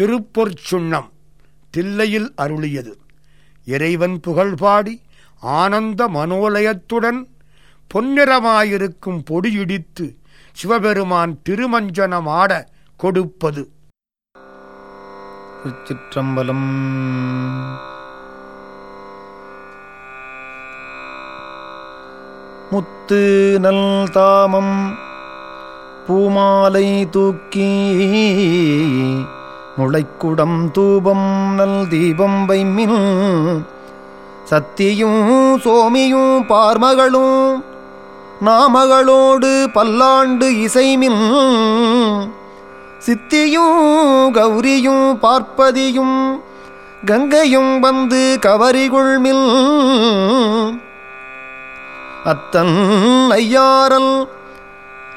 திருப்பொற்சுண்ணம் தில்லையில் அருளியது. இறைவன் புகழ்பாடி ஆனந்த மனோலயத்துடன் பொன்னிறமாயிருக்கும் பொடியிடித்து சிவபெருமான் திருமஞ்சனமாட கொடுப்பது. திருச்சிற்றம்பலம். முத்து நல் தாமம் பூமாலை தூக்கி முளைக்குடம் தூபம் நல் தீபம் வைமின் சத்தியும் சோமியும் பார்மகளும் நாமகளோடு பல்லாண்டு இசைமின் சித்தியும் கௌரியும் பார்ப்பதியும் கங்கையும் வந்து கவரிகுள்மில் அத்தன் ஐயாரல்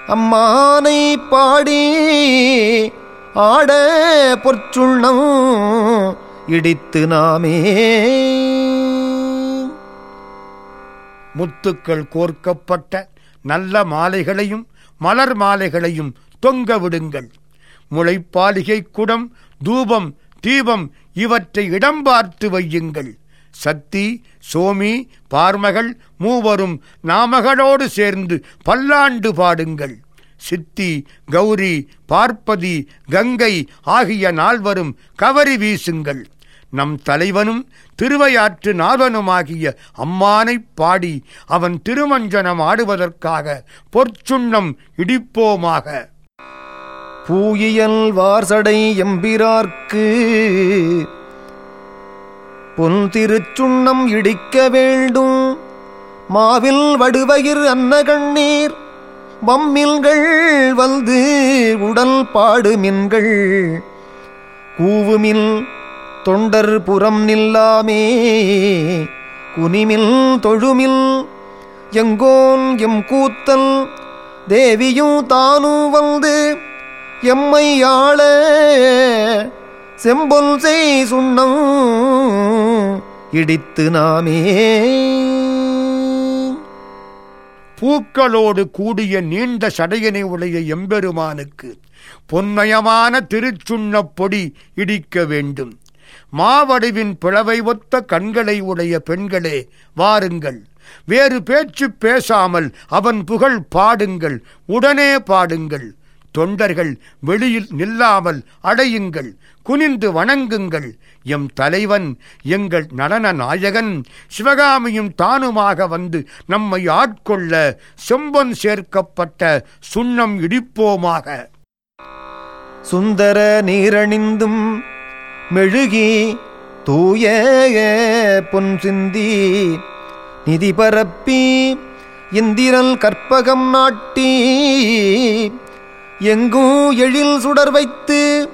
அம்மானை பாடி ஆட பொற்சுள்ளம் இடித்து நாமே. முத்துக்கள் கோர்க்கப்பட்ட நல்ல மாலைகளையும் மலர் மாலைகளையும் தொங்க விடுங்கள். முளைப்பாலிகை குடம் தூபம் தீபம் இவற்றை இடம் பார்த்து வையுங்கள். சக்தி சோமி பார்மகள் மூவரும் நாமகளோடு சேர்ந்து பல்லாண்டு பாடுங்கள். சித்தி கௌரி பார்ப்பதி கங்கை ஆகிய நால்வரும் கவரி வீசுங்கள். நம் தலைவனும் திருவையாற்று நாதனுமாகிய அம்மானைப் பாடி அவன் திருமஞ்சனம் ஆடுவதற்காக பொற்சுண்ணம் இடிப்போமாக. பூயியல் வார்சடை எம்பிரார்க்கு பொன் திருச்சுண்ணம் இடிக்க வேண்டும். மாவில் வடுவயிர் அன்னகண்ணீர் வம்மில்கள் வந்து உடல் பாடுமின்கள். கூவுமில் தொண்டர் புறம் நில்லாமே. குனிமில் தொழுமில் எங்கோன் எம் கூத்தல். தேவியும் தானும் வந்து எம்மை ஆள. செம்பொல் செய் சுண்ணம் இடித்து நாமே. பூக்களோடு கூடிய நீண்ட சடையனை உடைய எம்பெருமானுக்கு பொன்மயமான திருச்சுண்ணப் பொடி இடிக்க வேண்டும். மாவடிவின் பிளவை ஒத்த கண்களை உடைய பெண்களே வாருங்கள். வேறு பேச்சு பேசாமல் அவன் புகழ் பாடுங்கள். உடனே பாடுங்கள். தொண்டர்கள் வெளியில் நில்லாமல் அடையுங்கள் குனிந்து வணங்குங்கள். எம் தலைவன் எங்கள் நடன நாயகன் சிவகாமியும் தானுமாக வந்து நம்மை ஆட்கொள்ள செம்பன் சேர்க்கப்பட்ட சுண்ணம் இடிப்போமாக. சுந்தர நீரணிந்தும் மெழுகி தூய பொன் சிந்தி நிதி பரப்பி இந்திரல் கற்பகம் நாட்டி எங்கும் எழில் சுடர் வைத்து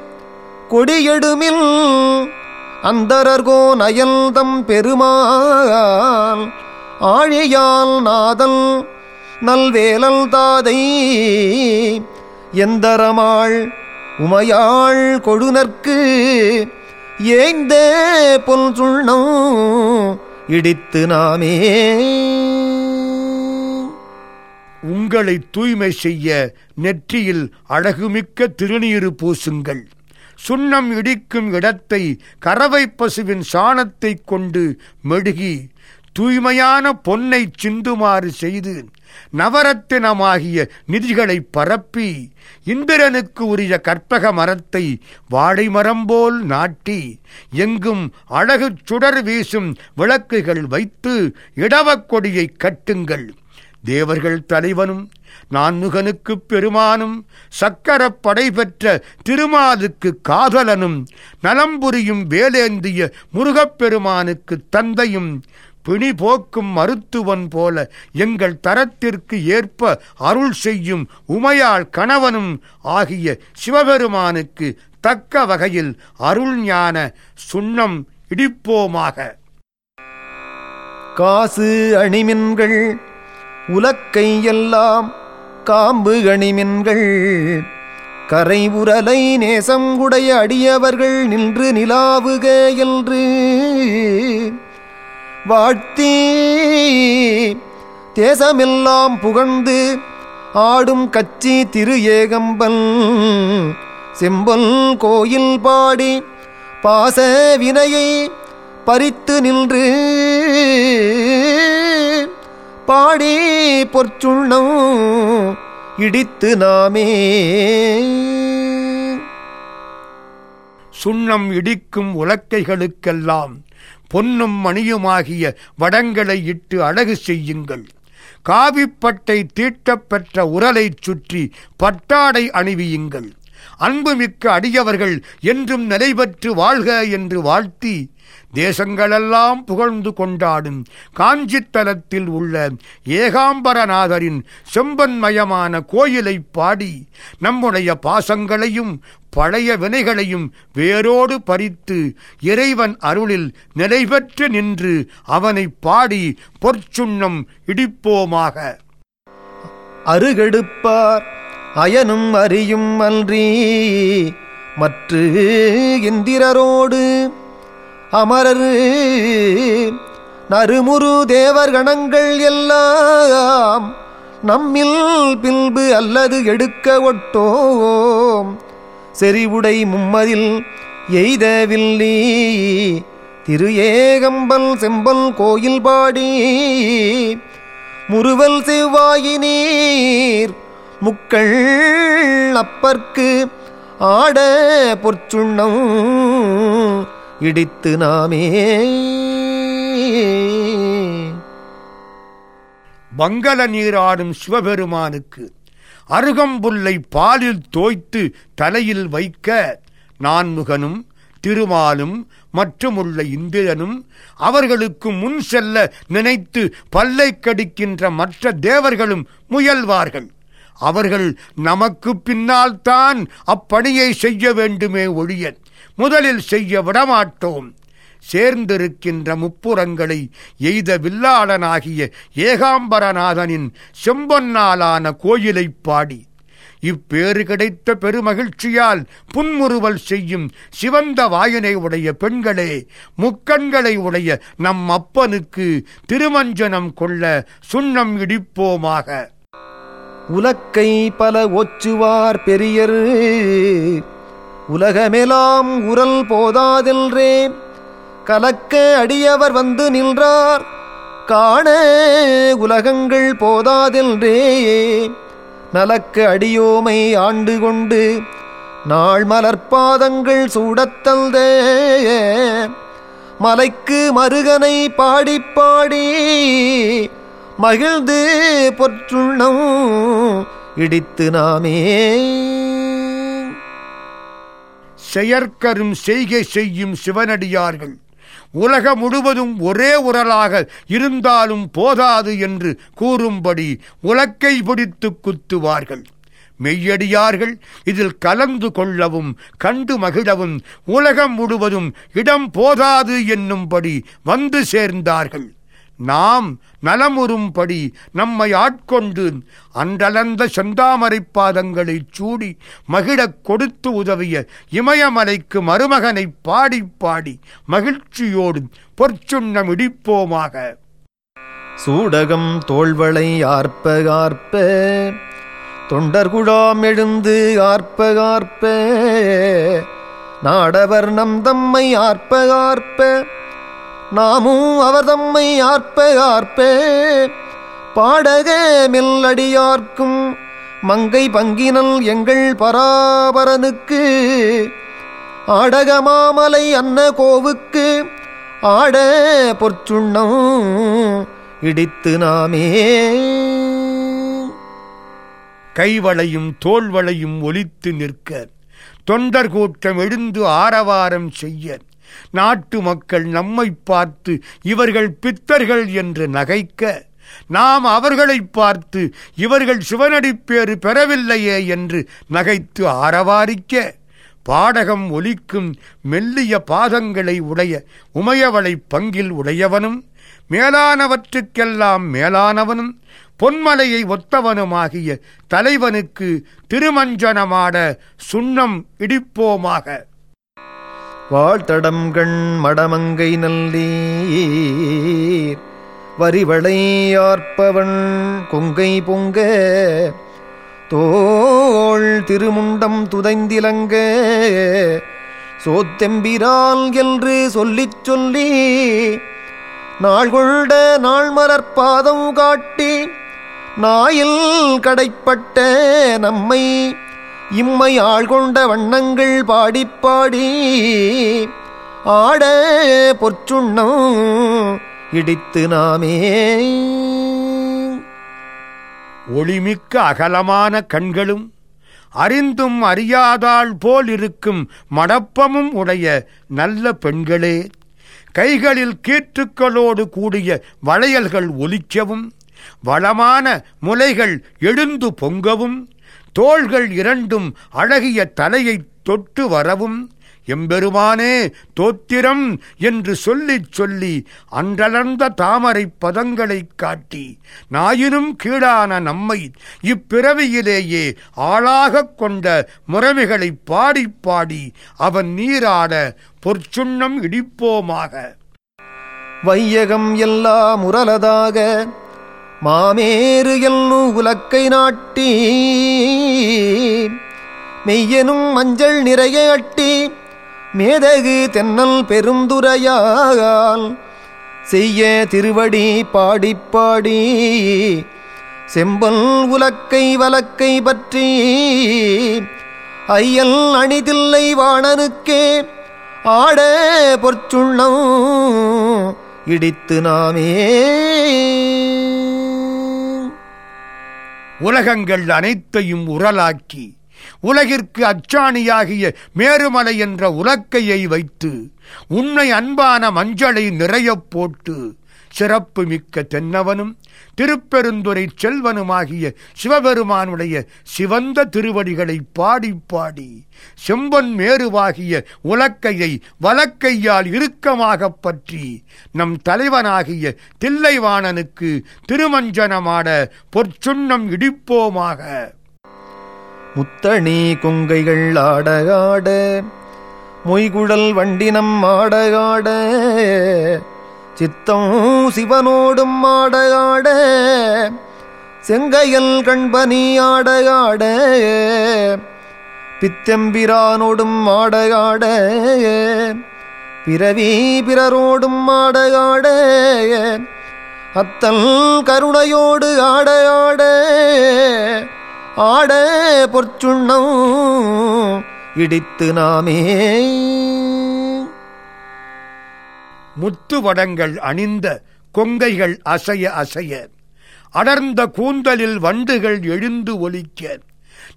கொடியெடுமில் அந்தரர்கோ நயல்தம் பெருமாள். ஆழியால் நாதல் நல்வேலல் தாதை எந்தரமாள் உமையாள் கொடுநற்கு ஏய்ந்த பொல் சுண்ணம் இடித்து நாமே. உங்களை தூய்மை செய்ய நெற்றியில் அழகுமிக்க திருநீறு பூசுங்கள். சுண்ணம் இடிக்கும் இடத்தை கறவை பசுவின் சாணத்தைக் கொண்டு மெழுகி தூய்மையான பொன்னை சிந்துமாறு செய்து நவரத்தினமாகிய நிதிகளை பரப்பி இந்திரனுக்கு உரிய கற்பக மரத்தை வாழை மரம் போல் நாட்டி எங்கும் அழகு சுடர் வீசும் விளக்குகள் வைத்து இடவக் கொடியை கட்டுங்கள். தேவர்கள் தலைவனும் நான்முகனுக்குப் பெருமானும் சக்கரப் படை பெற்ற திருமாலுக்கு காதலனும் நலம்புரியும் வேலேந்திய முருகப்பெருமானுக்கு தந்தையும் பிணி போக்கும் மருத்துவன் போல எங்கள் தரத்திற்கு ஏற்ப அருள் செய்யும் உமையாள் கணவனும் ஆகிய சிவபெருமானுக்கு தக்க வகையில் அருள் ஞான சுண்ணம் இடிப்போமாக. காசு அணிமின்கள் உலக்கை எல்லாம் காம்பு அணிமின்கள் கரை உரலை நேசங்குடைய அடியவர்கள் நின்று நிலாவுக என்று. வாழ்த்தி தேசமெல்லாம் புகழ்ந்து ஆடும் கச்சி திரு ஏகம்பல் செம்பல் கோயில் பாடி பாச வினையை பறித்து நின்று. பாடி பொற்சுண்ணம் இடித்து நாமே. சுண்ணம் இடிக்கும் உலக்கைகளுக்கெல்லாம் பொன்னும் மணியுமாகிய வடங்களை இட்டு அழகு செய்யுங்கள். காவிப்பட்டை தீட்டப்பெற்ற உரலைச் சுற்றி பட்டாடை அணிவியுங்கள். அன்புமிக்க அடியவர்கள் என்றும் நிலைபெற்று வாழ்க என்று வாழ்த்தி தேசங்களெல்லாம் புகழ்ந்து கொண்டாடும் காஞ்சித்தலத்தில் உள்ள ஏகாம்பரநாதரின் செம்பன்மயமான கோயிலைப் பாடி நம்முடைய பாசங்களையும் பழைய வினைகளையும் வேரோடு பறித்து இறைவன் அருளில் நிலைபெற்று நின்று அவனை பாடி பொற்சுண்ணம் இடிப்போமாக. அருகெடுப்பார். அயனும் அறியும் அன்றி மற்று இந்திரரோடு அமரர். நறுமுரு தேவர் கணங்கள் எல்லாம் நம்மில் பில்பு அல்லது எடுக்க ஒட்டோம். செறிவுடை மும்மதில் எய்தவில்லி திரு ஏகம்பல் செம்பல் கோயில் பாடி. முறுவல் செவ்வாயினீர் முக்கள் அப்பற்கு ஆட பொற்சுண்ணம் இடித்து நாமே. மங்கள நீராடும் சிவபெருமானுக்கு அருகம்புல்லை பாலில் தோய்த்து தலையில் வைக்க நான்முகனும் திருமாலும் மற்றுமுள்ள இந்திரனும் அவர்களுக்கு முன் செல்ல நினைத்து பல்லை கடிக்கின்ற மற்ற தேவர்களும் முயல்வார்கள். அவர்கள் நமக்கு பின்னால் தான் அப்பணியை செய்ய வேண்டுமே ஒழிய முதலில் செய்ய விடமாட்டோம். சேர்ந்திருக்கின்ற முப்புறங்களை எய்த வில்லாளனாகிய ஏகாம்பரநாதனின் செம்பொன்னாலான கோயிலைப் பாடி. இப்பேறு கிடைத்த பெருமகிழ்ச்சியால் புன்முறுவல் செய்யும் சிவந்த வாயினை உடைய பெண்களே முக்கண்களை உடைய நம் அப்பனுக்கு திருமஞ்சனம் கொள்ள சுண்ணம் இடிப்போமாக. உலக்கை பல ஒச்சுவார் பெரியர். உலகமெலாம் உரல் போதாதென்றே. கலக்க அடியவர் வந்து நின்றார். காண உலகங்கள் போதாதென்றே. நலக்க அடியோமை ஆண்டு கொண்டு நாள் மலர்பாதங்கள் சூடத்தல்த மலைக்கு மருகனை பாடி பாடி மகிழ்ந்து பொற்றுண்ணம் இடித்து நாமே. செயற்கரும் செய்கை செய்யும் சிவனடியார்கள் உலகம் முழுவதும் ஒரே உரலாக இருந்தாலும் போதாது என்று கூறும்படி உலக்கை பிடித்து குத்துவார்கள். மெய்யடியார்கள் இதில் கலந்து கொள்ளவும் கண்டு மகிழவும் உலகம் முழுவதும் இடம் போதாது என்னும்படி வந்து சேர்ந்தார்கள். நாம் நலமுறும்படி நம்மை ஆட்கொண்டு அன்றலந்த செந்தாமரை பாதங்களைச் சூடி மகிழக் கொடுத்து உதவிய இமயமலைக்கு மருமகனை பாடி பாடி மகிழ்ச்சியோடு பொற்சுண்ணம் இடிப்போமாக. சூடகம் தோள்வளை ஆர்ப்ப ஆர்ப்ப தொண்டர்குழாம் எழுந்து ஆர்ப்ப ஆர்ப்ப நாடவர் நம் தம்மை ஆர்ப்ப ஆர்ப்ப நாமும் அவர் தம்மை ஆர்ப்ப ஆர்ப்பே. பாடக மெல்லடியார்க்கும் மங்கை பங்கினல் எங்கள் பராபரனுக்கு. ஆடக மாமலை அன்ன கோவுக்கு ஆட பொற்சுண்ணம் இடித்து நாமே. கைவளையும் தோள்வளையும் ஒலித்து நிற்க தொண்டர் கூட்டம் எழுந்து ஆரவாரம் செய்ய நாட்டு மக்கள் நம்மை பார்த்து இவர்கள் பித்தர்கள் என்று நகைக்க நாம் அவர்களை பார்த்து இவர்கள் சிவனடிப்பேறு பெறவில்லையே என்று நகைத்து ஆரவாரிக்க பாடகம் ஒலிக்கும் மெல்லிய பாதங்களை உடைய உமையவளை பங்கில் உடையவனும் மேலானவற்றுக்கெல்லாம் மேலானவனும் பொன்மலையை ஒத்தவனுமாகிய தலைவனுக்கு திருமஞ்சனமாட சுண்ணம் இடிப்போமாக. வாழ்த்தடம் கண் மடமங்கை நல்லீர். வரிவளையார்ப்பவன் கொங்கை பொங்க. தோள் திருமுண்டம் துதைந்திலங்க. சோத்தெம்பிரால் என்று சொல்லிச் சொல்லி நாள் நாள்மலர்பாதம் காட்டி நாயில் கடைப்பட்ட நம்மை இம்மை ஆள் கொண்ட வண்ணங்கள் பாடிப் பாடி ஆட பொற்றுண்ணம் இடித்து நாமே. ஒளிமிக்க அகலமான கண்களும் அறிந்தும் அறியாதாள் போல் இருக்கும் மடப்பமும் உடைய நல்ல பெண்களே கைகளில் கீற்றுக்களோடு கூடிய வளையல்கள் ஒலிக்கவும் வளமான முலைகள் எழுந்து பொங்கவும் தோள்கள் இரண்டும் அழகிய தலையை தொட்டு வரவும் எம்பெருமானே தோத்திரம் என்று சொல்லிச் சொல்லி அன்றளர்ந்த தாமரை பதங்களைக் காட்டி நாயினும் கீழான நம்மை இப்பிறவியிலேயே ஆளாகக் கொண்ட முறைமைகளைப் பாடிப் பாடி அவன் நீராட பொற்சுண்ணம் இடிப்போமாக. வையகம் எல்லாம் முரலதாக மாமேறு எல்லும் உலக்கை நாட்டி மெய்யனும் மஞ்சள் நிறைய அட்டி மேதகு தென்னல் பெருந்துரையால் செய்ய திருவடி பாடிப்பாடி செம்பல் உலக்கை வலக்கை பற்றி ஐயல் அணிதில்லை வாணனுக்கே ஆட பொற்சுண்ணம் இடித்து நாமே. உலகங்கள் அனைத்தையும் உரலாக்கி உலகிற்கு அச்சாணியாகிய மேருமலை என்ற உலக்கையை வைத்து உன்னை அன்பான மஞ்சளை நிறையப் போட்டு சிறப்பு மிக்க தென்னவனும் திருப்பெருந்துரை செல்வனுமாகிய சிவபெருமானுடைய சிவந்த திருவடிகளை பாடி பாடி செம்பொன் மேருவாகிய உலக்கையை வலக்கையால் இறுக்கமாகப் பற்றி நம் தலைவனாகிய தில்லைவாணனுக்கு திருமஞ்சனமாட பொற்சுண்ணம் இடிப்போமாக. முத்தணி கொங்கைகள் ஆடகாட மொய்குழல் வண்டினம் ஆடகாட சித்தம் சிவனோடும் ஆடையாட செங்கையல் கண்பனி ஆடையாட பித்தெம்பிரானோடும் ஆடையாட பிறவி பிறரோடும் ஆடையாட அத்தல் கருணையோடு ஆடையாட ஆட பொற்சுண்ணம் இடித்து நாமே. முத்து வடங்கள் அணிந்த கொங்கைகள் அசைய அசைய. அடர்ந்த கூந்தலில் வண்டுகள் எழுந்து ஒலிக்க.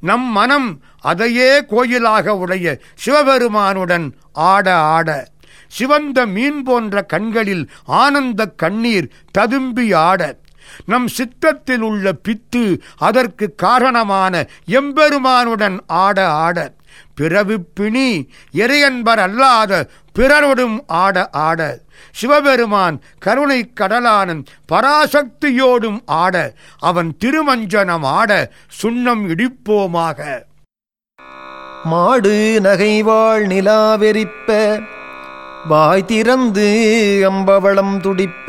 நம் மனம் அதையே கோயிலாக உடைய சிவபெருமானுடன் ஆட ஆட. சிவந்த மீன் போன்ற கண்களில் ஆனந்த கண்ணீர் ததும்பி ஆட. நம் சித்தத்தில் உள்ள பித்து அதற்கு காரணமான எம்பெருமானுடன் ஆட ஆட பிறவிப்பிணி இறையன்பர் அல்லாத பிறரோடும் ஆட ஆட சிவபெருமான் கருணை கடலானன் பராசக்தியோடும் ஆட அவன் திருமஞ்சனம் ஆட சுண்ணம் இடிப்போமாக. மாடு நகைவாள் நிலாவெறிப்ப வாய் திறந்து அம்பவளம் துடிப்ப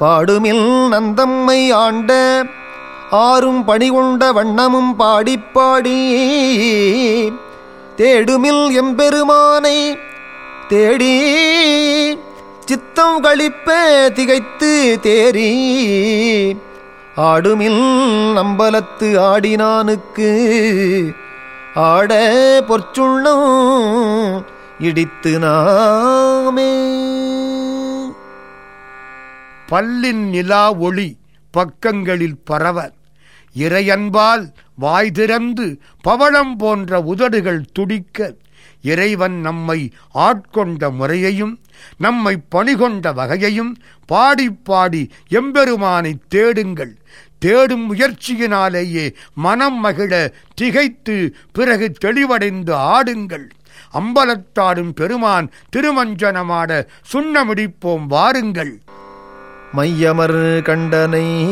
பாடுமில் நந்தம்மை ஆண்ட ஆறும் பணிகொண்ட வண்ணமும் பாடிப்பாடி. தேடுமில் எம்பெருமானை தேடி சித்தம் கழிப்ப திகைத்து தேறி. ஆடுமில் நம்பலத்து ஆடினானுக்கு ஆட பொற்சுண்ணம் இடித்து நாமே. பல்லின் நிலா ஒளி பக்கங்களில் பரவ இறையன்பால் வாய் திறந்து பவளம் போன்ற உதடுகள் துடிக்க இறைவன் நம்மை ஆட்கொண்ட முறையையும் நம்மை பணிகொண்ட வகையையும் பாடி பாடி எம்பெருமானை தேடுங்கள். தேடும் முயற்சியினாலேயே மனம் மகிழ திகைத்து பிறகு தெளிவடைந்து ஆடுங்கள். அம்பலத்தாடும் பெருமான் திருமஞ்சனமாட சுண்ணமிடிப்போம் வாருங்கள். மையமர் கண்டனை.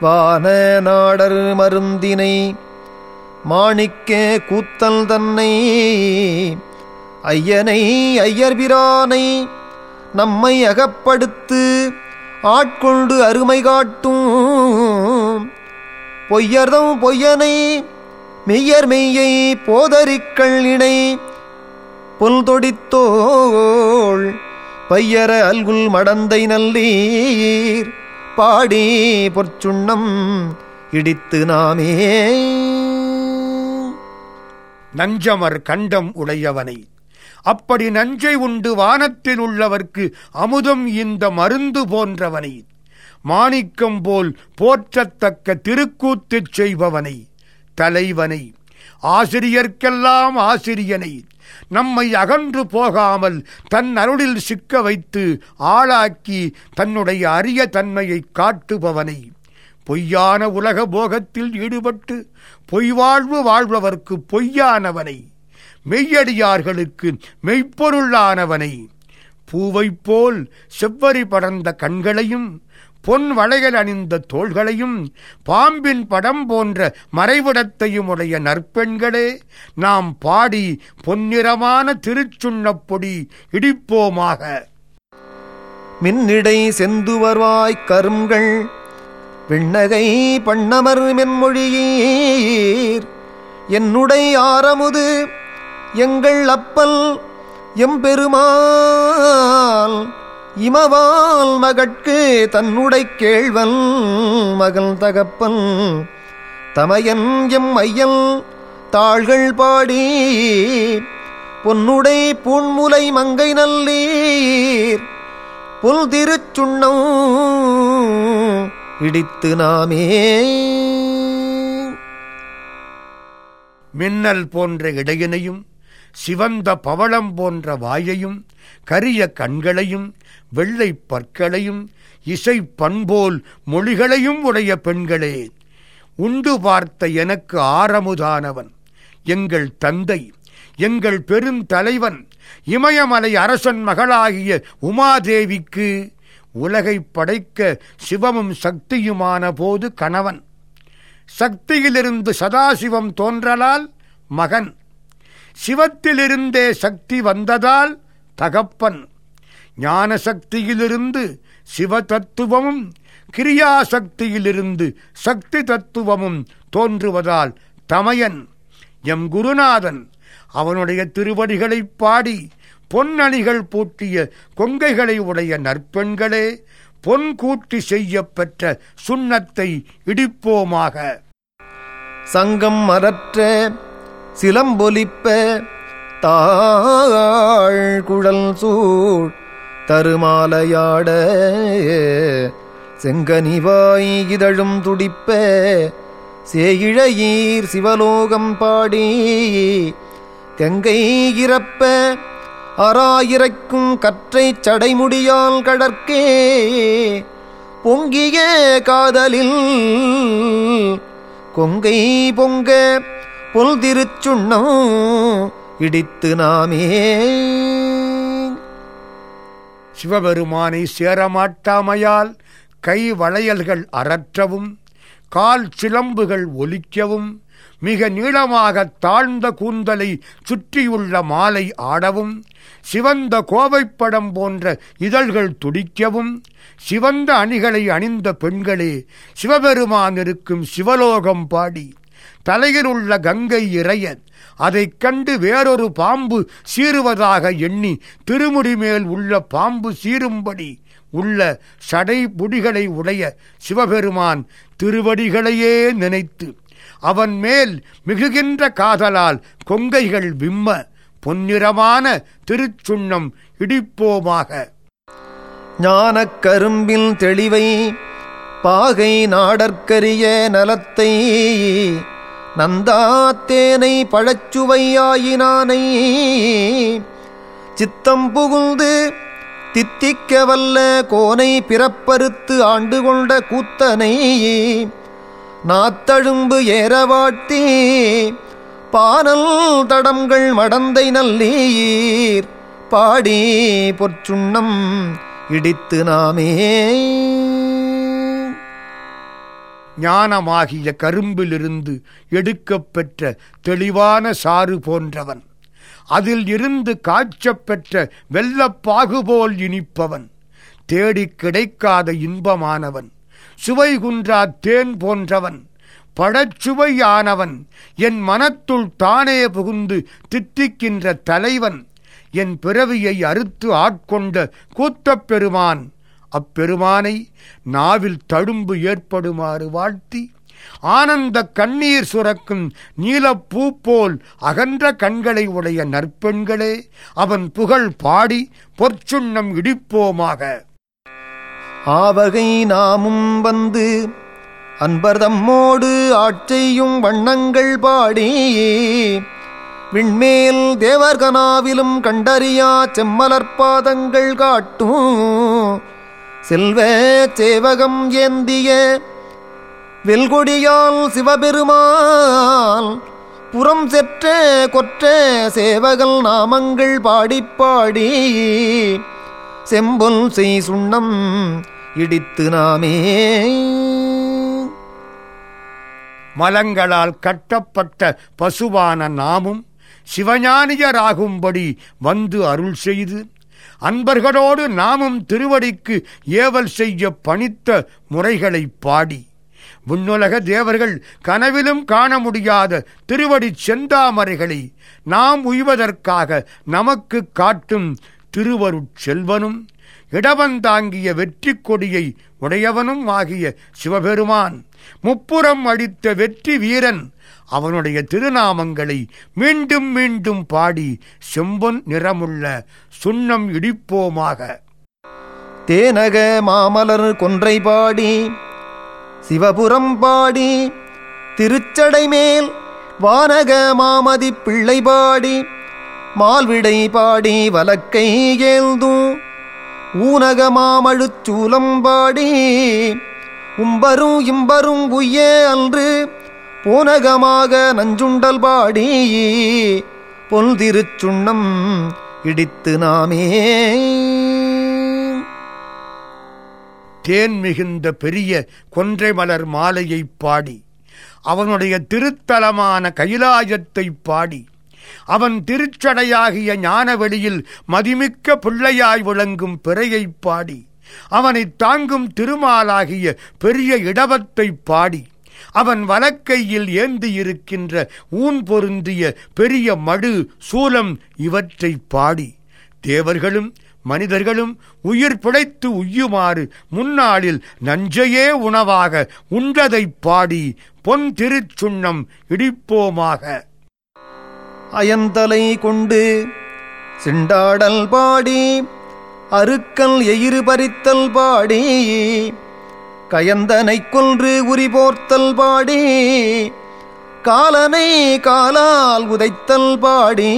வான நாடர் மருந்தினை. மாணிக்க கூத்தல் தன்னை. ஐயனை ஐயர்பிரானை. நம்மை அகப்படுத்து ஆட்கொண்டு அருமை காட்டும். பொய்யர்தம் பொய்யனை மெய்யர் மெய்யை போதறிக்கள் இணை. புல் தொடித்தோள் பையர அல்குல் மடந்தை நல்லீர். பாடி பொற்சுண்ணம் இடித்து நாமே. நஞ்சமர் கண்டம் உடையவனை. அப்படி நஞ்சை உண்டு வானத்தில் உள்ளவர்க்கு அமுதம் இந்த மருந்து போன்றவனை. மாணிக்கம் போல் போற்றத்தக்க திருக்கூத்துச் செய்பவனை. தலைவனை. ஆசிரியர்க்கெல்லாம் ஆசிரியனை. நம்மை அகன்று போகாமல் தன் அருளில் சிக்க வைத்து ஆளாக்கி தன்னுடைய அரிய தன்மையை காட்டுபவனை. பொய்யான உலக போகத்தில் ஈடுபட்டு பொய் வாழ்வு வாழ்பவர்க்கு பொய்யானவனை. மெய்யடியார்களுக்கு மெய்ப்பொருளானவனை. பூவைப் போல் செவ்வரி படர்ந்த கண்களையும் பொன் வளைகள் அணிந்த தோள்களையும் பாம்பின் படம் போன்ற மறைவிடத்தையும் உடைய நற்பெண்களே நாம் பாடி பொன்னிறமான திருச்சுண்ணப் பொடி இடிப்போமாக. மின்னிடை செந்துவர்வாய்க் கருங்கள் விண்ணகை பண்ணமர் மென்மொழியீர். என்னுடை ஆரமுது எங்கள் அப்பல் எம்பெருமாள் இமவால் மகட்கு தன்னுடை கேழ்வல் மகள் தகப்பன். தமையன் எம் ஐயல் தாள்கள் பாடி பொன்னுடை பூண்முலை மங்கை நல்லீர். புல் திருச்சுண்ணம் இடித்து நாமே. மின்னல் போன்ற இடையினையும் சிவந்த பவளம் போன்ற வாயையும் கரிய கண்களையும் வெள்ளை பற்களையும் இசை பண்போல் மொழிகளையும் உடைய பெண்களே உண்டு பார்த்த எனக்கு ஆரமுதானவன் எங்கள் தந்தை எங்கள் பெருந்தலைவன் இமயமலை அரசன் மகளாகிய உமாதேவிக்கு உலகை படைக்க சிவமும் சக்தியுமான போது கணவன். சக்தியிலிருந்து சதாசிவம் தோன்றலால் மகன். சிவத்திலிருந்தே சக்தி வந்ததால் தகப்பன் ஞான சக்தியிலிருந்து சிவ தத்துவமும் கிரியாசக்தியிலிருந்து சக்தி தத்துவமும் தோன்றுவதால் தமையன் எம் குருநாதன் அவனுடைய திருவடிகளைப் பாடி பொன்னணிகள் பூட்டிய கொங்கைகளை உடைய நற்பெண்களே பொன் கூட்டி செய்யப் பெற்ற சுண்ணத்தை இடிப்போமாக. சங்கம் மரற்ற சிலம்பொலிப்ப தாழ் குழல் சூழ் தருமாலையாட செங்கனிவாய் இதழும் துடிப்ப சேயிழையீர் சிவலோகம் பாடி கங்கை இறப்ப அராயிரைக்கும் கற்றை சடைமுடியால் கடற்கே பொங்கிய காதலில் கொங்கை பொங்க புல் திருச்சுண்ணம் இடித்து நாமே சிவபெருமானை சேரமாட்டாமையால் கை வளையல்கள் அறற்றவும் கால் சிலம்புகள் ஒலிக்கவும் மிக நீளமாக தாழ்ந்த கூந்தலை சுற்றியுள்ள மாலை ஆடவும் சிவந்த கோவைப்படம் போன்ற இதழ்கள் துடிக்கவும் சிவந்த அணிகளை அணிந்த பெண்களே சிவபெருமான் இருக்கும் சிவலோகம் பாடி. தலையில் உள்ள கங்கை இறைய அதைக் கண்டு வேறொரு பாம்பு சீறுவதாக எண்ணி திருமுடி மேல் உள்ள பாம்பு சீரும்படி உள்ள சடை புடிகளை உடைய சிவபெருமான் திருவடிகளையே நினைத்து அவன் மேல் மிகுகின்ற காதலால் கொங்கைகள் விம்ம பொன்னிறமான திருச்சுண்ணம் இடிப்போமாக. ஞானக் கரும்பில் தெளிவை பாகை நாடற்கரிய நலத்தை நந்தாத்தேனை பழச்சுவையாயினானை சித்தம் புகுந்து தித்திக்க வல்ல கோனை பிறப்பறுத்து ஆண்டு கொண்ட கூத்தனை. நாத்தழும்பு ஏறவாட்டி பானல் தடங்கள் மடந்தை நல்லீர். பாடி பொற்சுண்ணம் இடித்து நாமே. ஞானமாகிய கரும்பிலிருந்து எடுக்கப்பெற்ற தெளிவான சாறு போன்றவன். அதில் இருந்து காய்ச்சப்பெற்ற வெள்ளப்பாகுபோல் வெள்ளப்பாகு போல் இனிப்பவன். தேடிக் கிடைக்காத இன்பமானவன். சுவை குன்றா தேன் போன்றவன். படச்சுவையானவன் என் மனத்துள் தானே புகுந்து தித்திக்கின்ற தலைவன். என் பிறவியை அறுத்து ஆட்கொண்ட கூத்தப் பெருமான் அப்பெருமானை நாவில் தழும்பு ஏற்படுமாறு வாழ்த்தி ஆனந்த கண்ணீர் சுரக்கும் நீலப்பூ போல் அகன்ற கண்களை உடைய நற்பெண்களே அவன் புகழ் பாடி பொற்சுண்ணம் இடிப்போமாக. ஆவகை நாமும் வந்து அன்பர்தம்மோடு ஆட்செய்யும் வண்ணங்கள் பாடி விண்மேல் தேவர்கனாவிலும் கண்டறியா செம்மலர்பாதங்கள் காட்டும் செல்வ சேவகம் ஏந்திய வெல்கொடியால் சிவபெருமான் புறம் செற்ற கொற்ற சேவகல் நாமங்கள் பாடிப்பாடி செம்பொல் செய் சுண்ணம் இடித்து நாமே. மலங்களால் கட்டப்பட்ட பசுவான நாமும் சிவஞானியராகும்படி வந்து அருள் செய்து அன்பர்களோடு நாமும் திருவடிக்கு ஏவல் செய்ய பணித்த முறைகளைப் பாடி. விண்ணுலக தேவர்கள் கனவிலும் காண முடியாத திருவடி செந்தாமரைகளை நாம் உய்வதற்காக நமக்கு காட்டும் திருவருட் செல்வனும் இடவந்தாங்கிய வெற்றி கொடியை உடையவனும் ஆகிய சிவபெருமான். முப்புறம் அடித்த வெற்றி வீரன் அவனுடைய திருநாமங்களை மீண்டும் மீண்டும் பாடி செம்பொன் நிறமுள்ள சுண்ணம் இடிப்போமாக. தேனக மாமலர் கொன்றை பாடி சிவபுரம் பாடி திருச்சடை மேல் வானக மாமதி பிள்ளை பாடி மால்விடை பாடி வலக்கை ஏழ்தும் ஊனக மாமழுச்சூலம் பாடி உம்பரும் இம்பரும் உய்யே அன்று பூனகமாக நஞ்சுண்டல் பாடி பொன் திருச்சுண்ணம் இடித்து நாமே. தேன் மிகுந்த பெரிய கொன்றை மலர் மாலையைப் பாடி அவனுடைய திருத்தலமான கைலாயத்தை பாடி அவன் திருச்சடையாகிய ஞானவெளியில் மதிமிக்க பிள்ளையாய் விளங்கும் பிறையைப் பாடி அவனைத் தாங்கும் திருமாலாகிய பெரிய இடவத்தை பாடி அவன் வலக்கையில் ஏந்தியிருக்கின்ற ஊன் பொருந்திய பெரிய மடு சூலம் இவற்றைப் பாடி. தேவர்களும் மனிதர்களும் உயிர் பிழைத்து உய்யுமாறு முன்னாளில் நஞ்சையே உணவாக உண்டதைப் பாடி பொன் திருச்சுண்ணம் இடிப்போமாக. அயந்தலை கொண்டு சிண்டாடல் பாடி அருக்கல் எயிறு பறித்தல் பாடி கயந்தனைக் கொன்று உரிபோர்த்தல் பாடி காலனை காலால் உதைத்தல் பாடி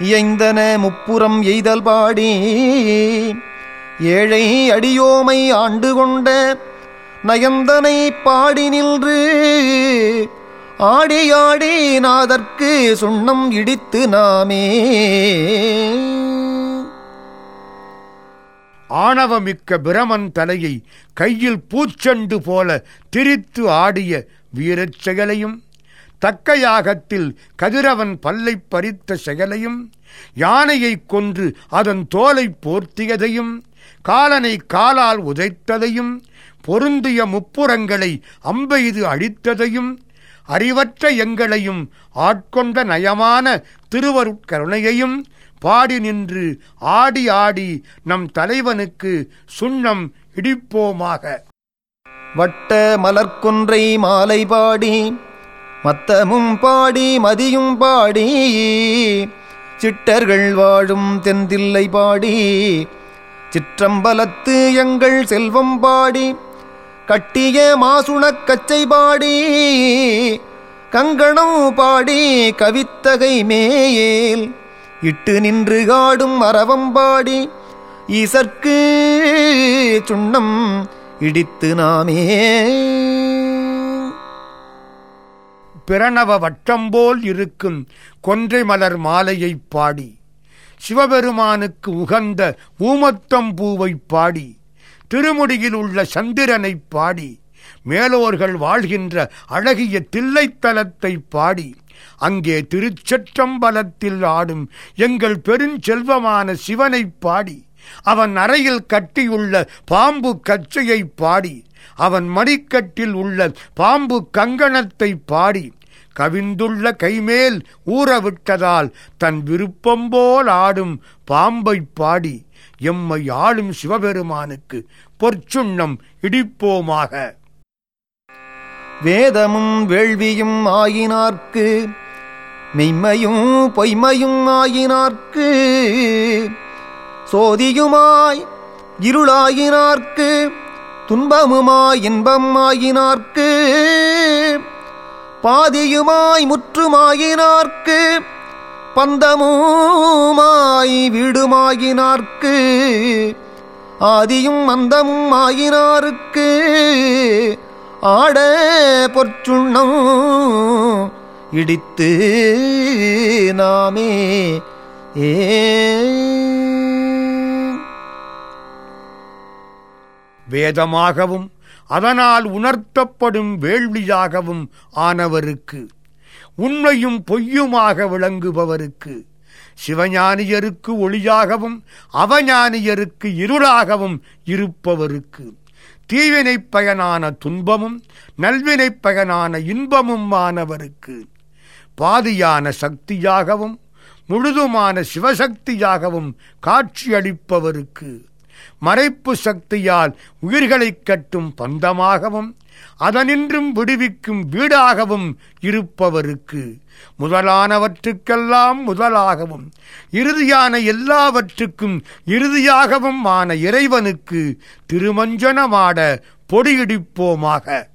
இயைந்தன முப்புறம் எய்தல் பாடி ஏழை அடியோமை ஆண்டு கொண்ட நயந்தனை பாடி நின்று ஆடி நாதற்கு சுண்ணம் இடித்து நாமே. ஆணவமிக்க பிரமன் தலையை கையில் பூச்செண்டு போல திரித்து ஆடிய வீரச் செயலையும் தக்க யாகத்தில் கதிரவன் பல்லை பறித்த செயலையும் யானையைக் கொன்று அதன் தோலை போர்த்தியதையும் காலனை காலால் உதைத்ததையும் பொருந்திய முப்புறங்களை அம்பெய்து அழித்ததையும் அறிவற்ற எங்களையும் ஆட்கொண்ட நயமான திருவருட்கருணையையும் பாடி நின்று ஆடி ஆடி நம் தலைவனுக்கு சுண்ணம் இடிப்போமாக. வட்ட மலர்குன்றை மாலை பாடி மத்தமும் பாடி மதியும் பாடி சிட்டர்கள் வாழும் தெந்தில்லை பாடி சிற்றம்பலத்து எங்கள் செல்வம் பாடி கட்டிய மாசுணக் கச்சை பாடி கங்கணம் பாடி கவித்தகை மேயேல் இட்டு நின்று காடும் அரவம் பாடி ஈசற்கு சுண்ணம் இடித்து நாமே. பிரணவ வட்டம்போல் இருக்கும் கொன்றை மலர் மாலையைப் பாடி சிவபெருமானுக்கு உகந்த ஊமத்தம்பூவைப் பாடி திருமுடியில் உள்ள சந்திரனைப் பாடி மேலோர்கள் வாழ்கின்ற அழகிய தில்லைத்தலத்தை பாடி அங்கே திருச்சற்றம்பலத்தில் ஆடும் எங்கள் பெருஞ்செல்வமான சிவனைப் பாடி அவன் அறையில் கட்டியுள்ள பாம்பு கச்சையை பாடி அவன் மணிக்கட்டில் உள்ள பாம்பு கங்கணத்தை பாடி கவிந்துள்ள கைமேல் ஊறவிட்டதால் தன் விருப்பம் போல் ஆடும் பாம்பை பாடி எம்மை ஆளும் சிவபெருமானுக்கு பொற்சுண்ணம் இடிப்போமாக. வேதமும் வேள்வியும் ஆயினார்க்கு மெய்மையும் பொய்மையும் ஆயினார்க்கு சோதியுமாய் இருளாயினார்க்கு துன்பமுமாய் இன்பம் ஆயினார்க்கு பாதியுமாய் முற்றுமாயினார்க்கு பந்தமுமாய் வீடுமாயினார்க்கு ஆதியும் மந்தமும் ஆயினாருக்கு ஆட பொற்சுண்ணம் இடித்து நாமே ஏ. வேதமாகவும் அதனால் உணர்த்தப்படும் வேள்வியாகவும் ஆனவருக்கு உண்மையும் பொய்யுமாக விளங்குபவருக்கு சிவஞானியருக்கு ஒளியாகவும் அவஞானியருக்கு இருளாகவும் இருப்பவருக்கு. தீவினைப் பயனான துன்பமும் நல்வினைப் பயனான இன்பமும் ஆனவருக்கு பாதியான சக்தியாகவும் முழுதுமான சிவசக்தியாகவும் காட்சியளிப்பவருக்கு மறைப்பு சக்தியால் உயிர்களைக் கட்டும் பந்தமாகவும் அதனின்றும் விடுவிக்கும் வீடாகவும் இருப்பவருக்கு முதலானவற்றுக்கெல்லாம் முதலாகவும் இறுதியான எல்லாவற்றுக்கும் இறுதியாகவும் ஆன இறைவனுக்கு திருமஞ்சனமாட பொடியிடிப்போமாக.